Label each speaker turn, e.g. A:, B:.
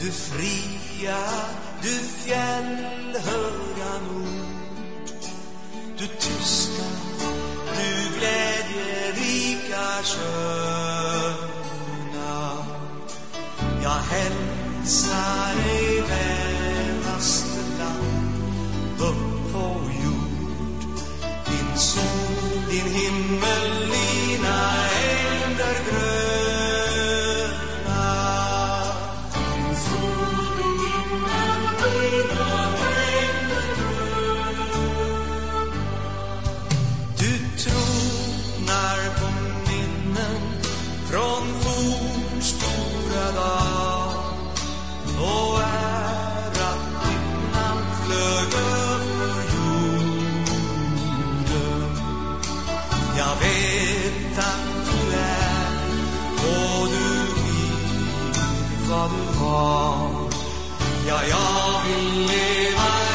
A: du fria, du fjällhöga nord. Du tysta, du glädjerika sköna. Jag hälsar er Ja, jag vill leva